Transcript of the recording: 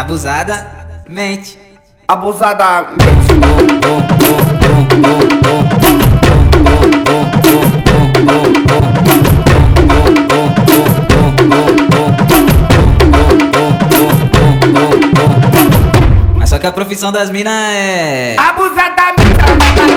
abusada, mente. Abusada, mente. Mas só que a profissão das minas é. Abusadamente.